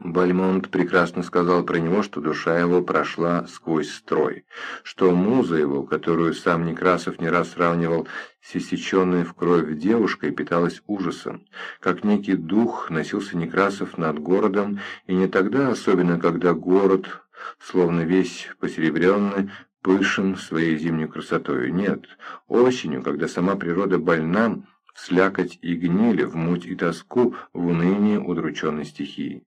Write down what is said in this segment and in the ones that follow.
Бальмонт прекрасно сказал про него, что душа его прошла сквозь строй, что муза его, которую сам Некрасов не раз сравнивал с иссеченной в кровь девушкой, питалась ужасом, как некий дух носился Некрасов над городом, и не тогда, особенно когда город, словно весь посеребренный, пышен своей зимней красотою. Нет, осенью, когда сама природа больна, в слякоть и гнили, в муть и тоску, в уныние удрученной стихии.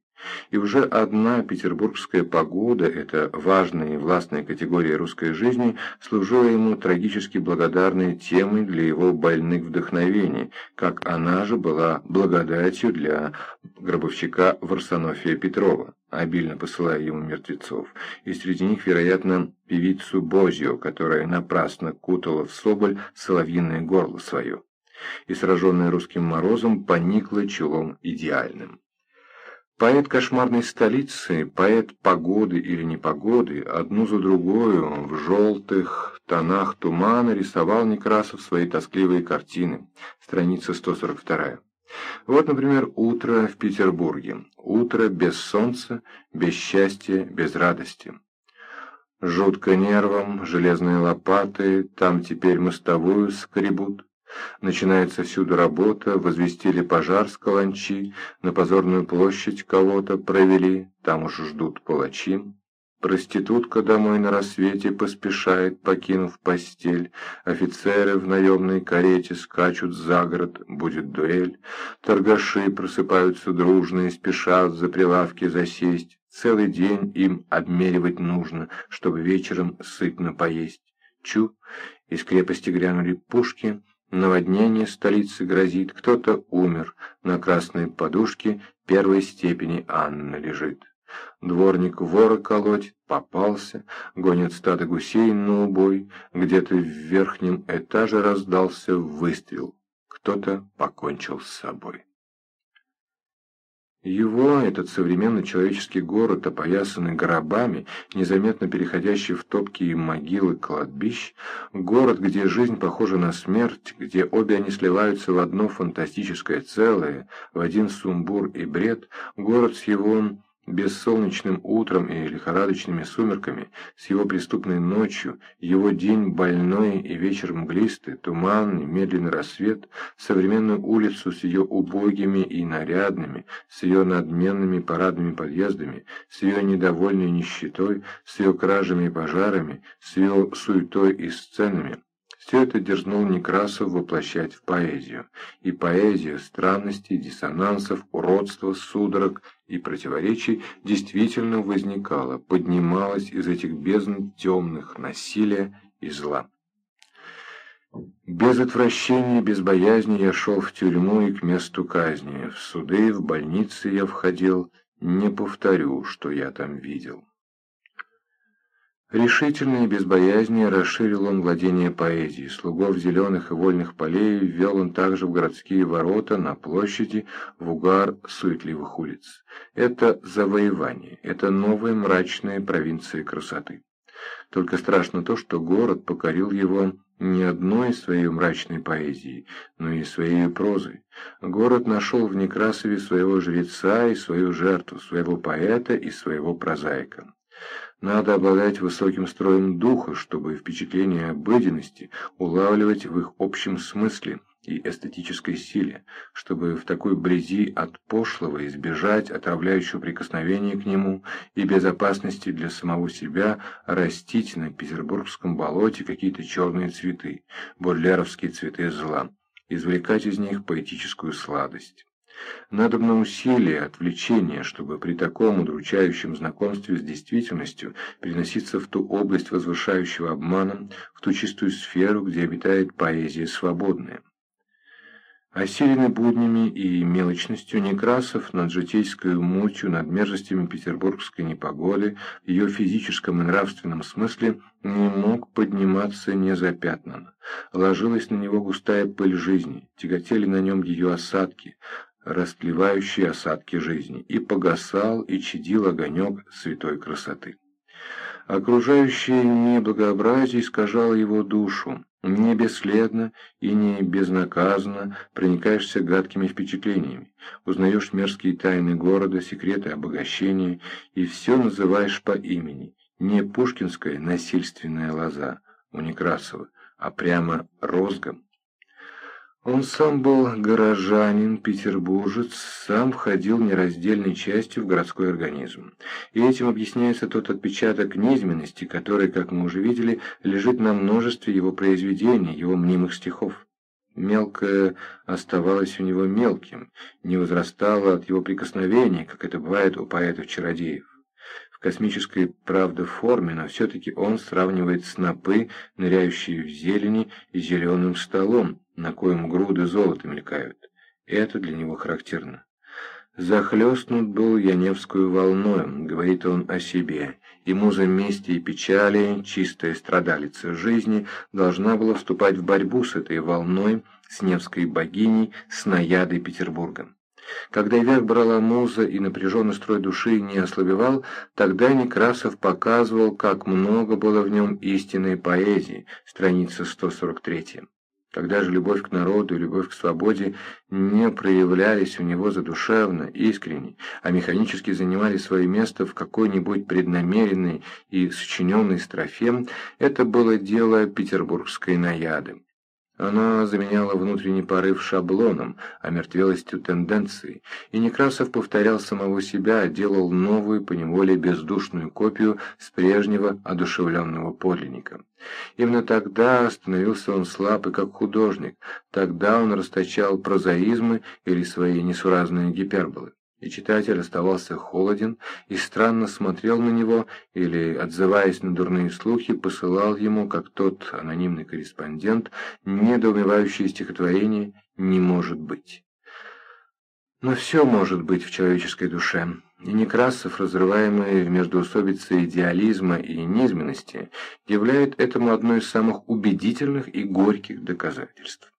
И уже одна петербургская погода, эта важная и властная категория русской жизни, служила ему трагически благодарной темой для его больных вдохновений, как она же была благодатью для гробовщика Варсонофия Петрова, обильно посылая ему мертвецов, и среди них, вероятно, певицу Бозио, которая напрасно кутала в соболь соловьиное горло свое, и, сраженная русским морозом, поникла челом идеальным. Поэт кошмарной столицы, поэт погоды или непогоды, одну за другую, в желтых тонах тумана рисовал Некрасов свои тоскливые картины. Страница 142. Вот, например, утро в Петербурге. Утро без солнца, без счастья, без радости. Жутко нервам, железные лопаты, там теперь мостовую скребут. Начинается всюду работа, возвестили пожар с каланчи, на позорную площадь кого-то провели, там уж ждут палачи. Проститутка домой на рассвете поспешает, покинув постель. Офицеры в наемной карете скачут за город, будет дуэль. Торгаши просыпаются дружно и спешат за прилавки засесть. Целый день им обмеривать нужно, чтобы вечером сытно поесть. Чу, из крепости грянули пушки — Наводнение столицы грозит, кто-то умер, на красной подушке первой степени Анна лежит. Дворник вора колоть, попался, гонит стадо гусей на убой, где-то в верхнем этаже раздался выстрел, кто-то покончил с собой. Его, этот современный человеческий город, опоясанный гробами, незаметно переходящий в топкие могилы кладбищ, город, где жизнь похожа на смерть, где обе они сливаются в одно фантастическое целое, в один сумбур и бред, город с его Бессолнечным утром и лихорадочными сумерками, с его преступной ночью, его день больной и вечер мглистый, туманный, медленный рассвет, современную улицу с ее убогими и нарядными, с ее надменными парадными подъездами, с ее недовольной нищетой, с ее кражами и пожарами, с ее суетой и сценами, все это дерзнул Некрасов воплощать в поэзию, и поэзия странностей, диссонансов, уродства, судорог и противоречий действительно возникала, поднималась из этих бездн темных насилия и зла. Без отвращения, без боязни я шел в тюрьму и к месту казни, в суды, в больницы я входил, не повторю, что я там видел. Решительно и без расширил он владение поэзией. Слугов зеленых и вольных полей ввел он также в городские ворота, на площади, в угар суетливых улиц. Это завоевание, это новые мрачные провинции красоты. Только страшно то, что город покорил его не одной своей мрачной поэзией, но и своей прозой. Город нашел в Некрасове своего жреца и свою жертву, своего поэта и своего прозаика. Надо обладать высоким строем духа, чтобы впечатление обыденности улавливать в их общем смысле и эстетической силе, чтобы в такой брези от пошлого избежать отравляющего прикосновения к нему и безопасности для самого себя растить на петербургском болоте какие-то черные цветы, бодлеровские цветы зла, извлекать из них поэтическую сладость. Надобно усилие, отвлечение, чтобы при таком удручающем знакомстве с действительностью переноситься в ту область возвышающего обманом, в ту чистую сферу, где обитает поэзия свободная. Осиленный буднями и мелочностью Некрасов над житейской мутью, над мерзостями петербургской непогоды, ее физическом и нравственном смысле не мог подниматься незапятнанно. Ложилась на него густая пыль жизни, тяготели на нем ее осадки, расплевающий осадки жизни, и погасал и чадил огонек святой красоты. Окружающее неблагообразие искажало его душу, Не бесследно и не безнаказанно проникаешься гадкими впечатлениями, узнаешь мерзкие тайны города, секреты обогащения и все называешь по имени. Не пушкинская насильственная лоза у Некрасова, а прямо розгом. Он сам был горожанин, петербуржец, сам входил нераздельной частью в городской организм. И этим объясняется тот отпечаток низменности, который, как мы уже видели, лежит на множестве его произведений, его мнимых стихов. Мелкое оставалось у него мелким, не возрастало от его прикосновений, как это бывает у поэтов-чародеев. В космической, правда, форме, но все-таки он сравнивает снопы, ныряющие в зелени, и зеленым столом, на коем груды золота мелькают. Это для него характерно. «Захлестнут был я Невскую волною», — говорит он о себе, и муза мести и печали, чистая страдалица жизни, должна была вступать в борьбу с этой волной, с Невской богиней, с наядой Петербурга. Когда верх брала муза и напряженный строй души не ослабевал, тогда Некрасов показывал, как много было в нем истинной поэзии, страница 143. Когда же любовь к народу и любовь к свободе не проявлялись у него задушевно, искренне, а механически занимали свое место в какой-нибудь преднамеренной и сочиненной строфе, это было дело петербургской наяды. Она заменяла внутренний порыв шаблоном, омертвелостью тенденции, и Некрасов повторял самого себя, делал новую, поневоле бездушную копию с прежнего одушевленного подлинника. Именно тогда становился он слаб и как художник, тогда он расточал прозаизмы или свои несуразные гиперболы и читатель оставался холоден и странно смотрел на него или, отзываясь на дурные слухи, посылал ему, как тот анонимный корреспондент, недоумевающее стихотворение «не может быть». Но все может быть в человеческой душе, и Некрасов, разрываемый в междоусобице идеализма и низменности, являет этому одно из самых убедительных и горьких доказательств.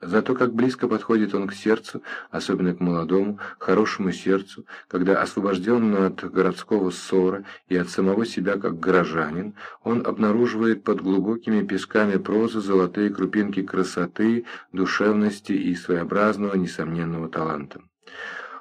Зато как близко подходит он к сердцу, особенно к молодому, хорошему сердцу, когда, освобожден от городского ссора и от самого себя как горожанин, он обнаруживает под глубокими песками прозы золотые крупинки красоты, душевности и своеобразного несомненного таланта.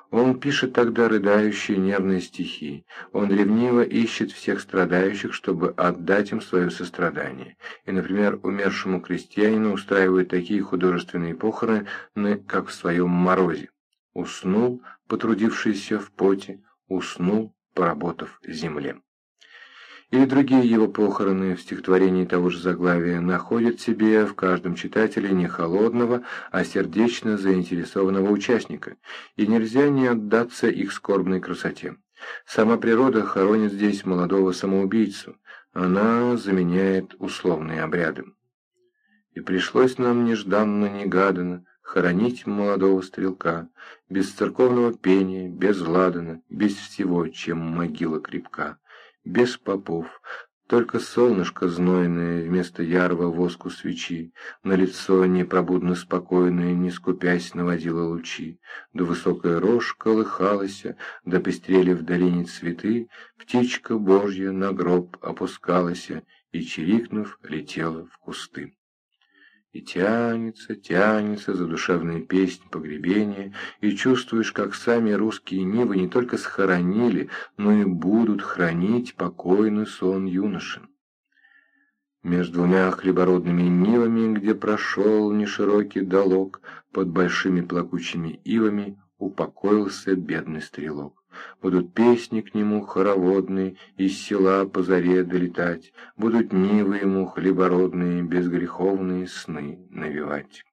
Он пишет тогда рыдающие нервные стихи. Он ревниво ищет всех страдающих, чтобы отдать им свое сострадание. И, например, умершему крестьянину устраивает такие художественные похороны, как в своем морозе. Уснул, потрудившийся в поте, уснул, поработав земле или другие его похороны в стихотворении того же заглавия находят себе в каждом читателе не холодного, а сердечно заинтересованного участника, и нельзя не отдаться их скорбной красоте. Сама природа хоронит здесь молодого самоубийцу, она заменяет условные обряды. И пришлось нам нежданно-негаданно хоронить молодого стрелка, без церковного пения, без ладана, без всего, чем могила крепка без попов, только солнышко знойное вместо ярого воску свечи, На лицо непробудно спокойное, не скупясь, наводило лучи. Да высокая рожь колыхалась, да пестрели в долине цветы, Птичка божья на гроб опускалась и, чирикнув, летела в кусты. И тянется, тянется задушевная песнь погребения, и чувствуешь, как сами русские нивы не только схоронили, но и будут хранить покойный сон юноши. Между двумя хлебородными нивами, где прошел неширокий долог, под большими плакучими ивами упокоился бедный стрелок. Будут песни к нему хороводные, из села по заре долетать, Будут нивы ему хлебородные, безгреховные сны навевать.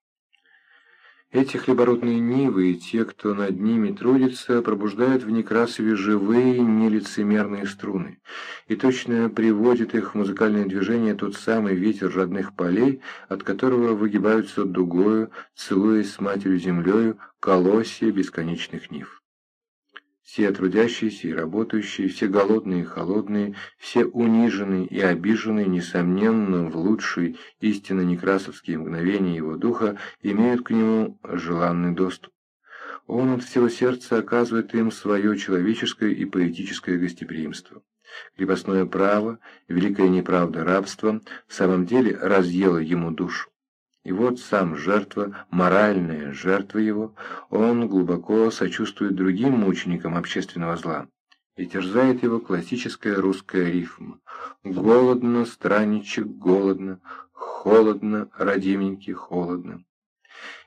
Эти хлебородные нивы и те, кто над ними трудится, пробуждают в Некрасове живые, нелицемерные струны, и точно приводит их в музыкальное движение тот самый ветер родных полей, от которого выгибаются дугою, целуясь с матерью землею, колосья бесконечных нив. Все трудящиеся и работающие, все голодные и холодные, все униженные и обиженные, несомненно, в лучшие истинно некрасовские мгновения его духа, имеют к нему желанный доступ. Он от всего сердца оказывает им свое человеческое и поэтическое гостеприимство. Крепостное право, великая неправда рабства в самом деле разъело ему душу. И вот сам жертва, моральная жертва его, он глубоко сочувствует другим мученикам общественного зла. И терзает его классическая русская рифма. «Голодно, странничек, голодно, холодно, родименький, холодно».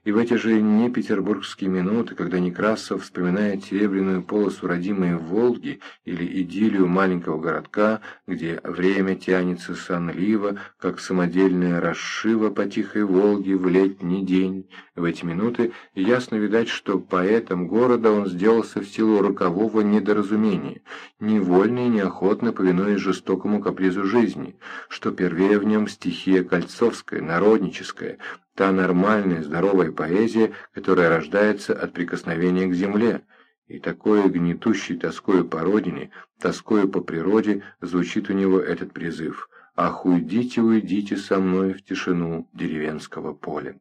И в эти же не петербургские минуты, когда Некрасов вспоминает серебряную полосу родимой Волги или идиллию маленького городка, где время тянется сонливо, как самодельная расшива по тихой Волге в летний день, в эти минуты ясно видать, что поэтом города он сделался в силу рокового недоразумения, невольно и неохотно повинуясь жестокому капризу жизни, что первее в нем стихия кольцовская, народническая, та нормальная, здоровая поэзия, которая рождается от прикосновения к земле, и такое гнетущей тоскою по родине, тоскою по природе звучит у него этот призыв «Ах, уйдите, уйдите со мной в тишину деревенского поля».